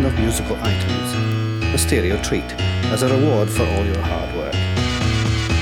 selection of musical items, a stereo treat, as a reward for all your hard work.